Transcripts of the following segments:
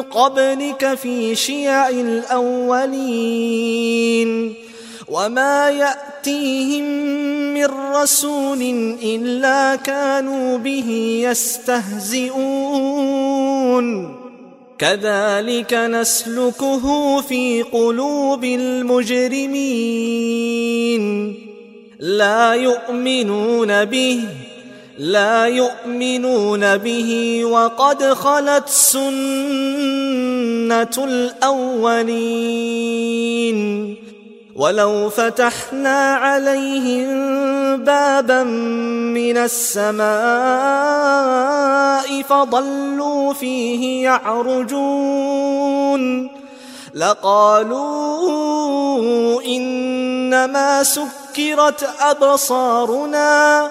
قبلك في شيع الأولين وما يأتيهم من رسول إلا كانوا به يستهزئون. كذلك نسلكه في قلوب المجرمين. لا يؤمنون به لا يؤمنون به وقد خلت سنة الأولين. ولو فتحنا عليهم بابا من السماء فضلوا فيه يعرجون. لقالوا إنما سكرت أبصارنا.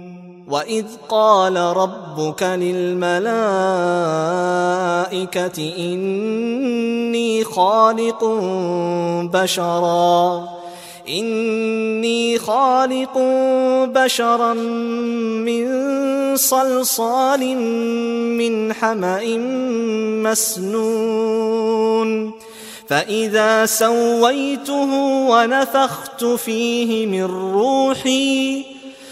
واذ قال ربك للملائكه اني خالق بشرا اني خالق بشرا من صلصال من حما مسنون فاذا سويته ونفخت فيه من روحي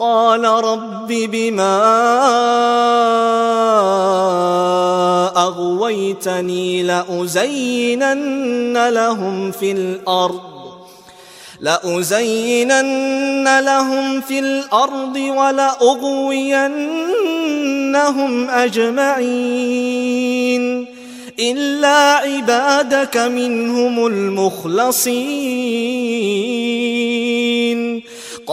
قال رب بما أغويتني لأزينن لهم في الأرض لأزينن لهم في الأرض ولأغوينهم أجمعين إلا عبادك منهم المخلصين.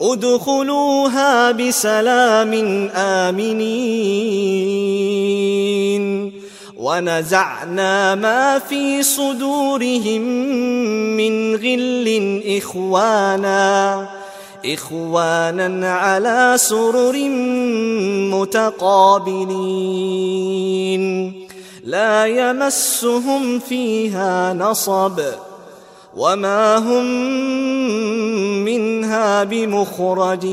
ادخلوها بسلام آمنين. ونزعنا ما في صدورهم من غل إخوانا. إخوانا على سرر متقابلين. لا يمسهم فيها نصب. وما هم منها بمخرجين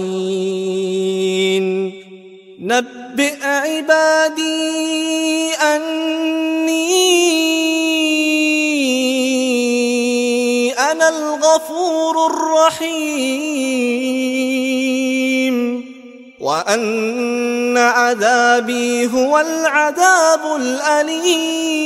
نبئ عبادي أني أنا الغفور الرحيم وأن عذابي هو العذاب الأليم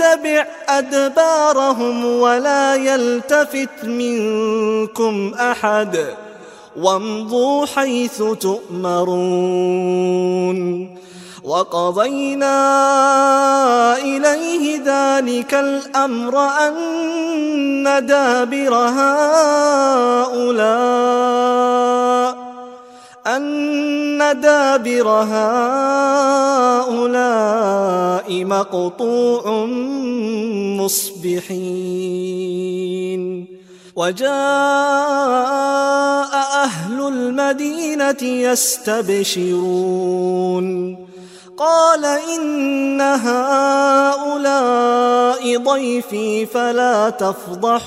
واتبع أدبارهم ولا يلتفت منكم أحد وامضوا حيث تؤمرون وقضينا إليه ذلك الأمر أن دابر هؤلاء أن دابر هؤلاء مقطوع مصبحين. وجاء أهل المدينة يستبشرون. قال إن هؤلاء ضيفي فلا تفضحون.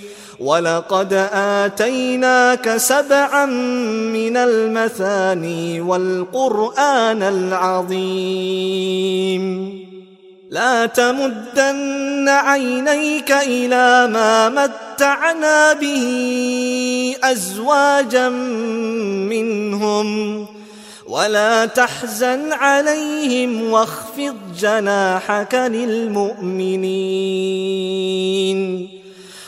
ولقد آتيناك سبعا من المثاني والقرآن العظيم لا تمدن عينيك إلى ما متعنا به أزواجا منهم ولا تحزن عليهم واخفض جناحك للمؤمنين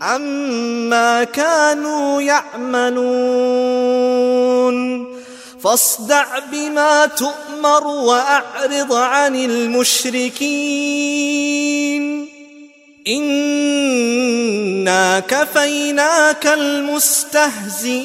عما كانوا يعملون فاصدع بما تؤمر وأعرض عن المشركين إنا كفيناك المستهزئين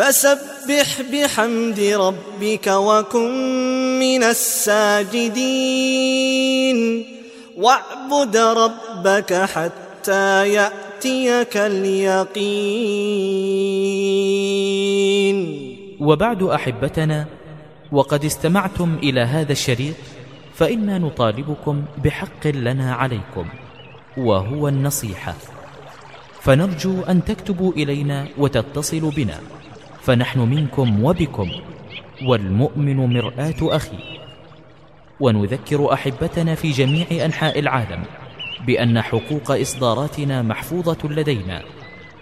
فسبح بحمد ربك وكن من الساجدين. واعبد ربك حتى يأتيك اليقين. وبعد أحبتنا وقد استمعتم إلى هذا الشريط فإنا نطالبكم بحق لنا عليكم وهو النصيحة. فنرجو أن تكتبوا إلينا وتتصلوا بنا. فنحن منكم وبكم. والمؤمن مرآة أخي. ونذكر أحبتنا في جميع أنحاء العالم بأن حقوق إصداراتنا محفوظة لدينا.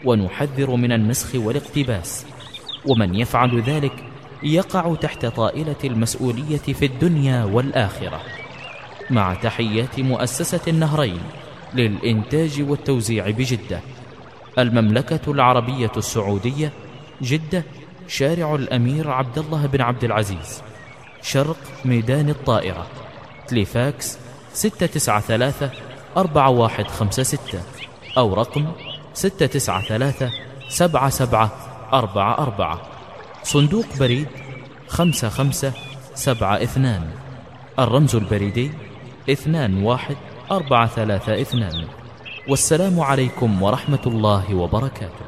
ونحذر من النسخ والاقتباس. ومن يفعل ذلك يقع تحت طائلة المسؤولية في الدنيا والآخرة. مع تحيات مؤسسة النهرين للإنتاج والتوزيع بجدة. المملكة العربية السعودية جدة شارع الأمير عبد الله بن عبد العزيز. شرق ميدان الطائرة. تليفاكس 693 4156 أو رقم 693 7744 صندوق بريد 5572 الرمز البريدي 21432 والسلام عليكم ورحمة الله وبركاته.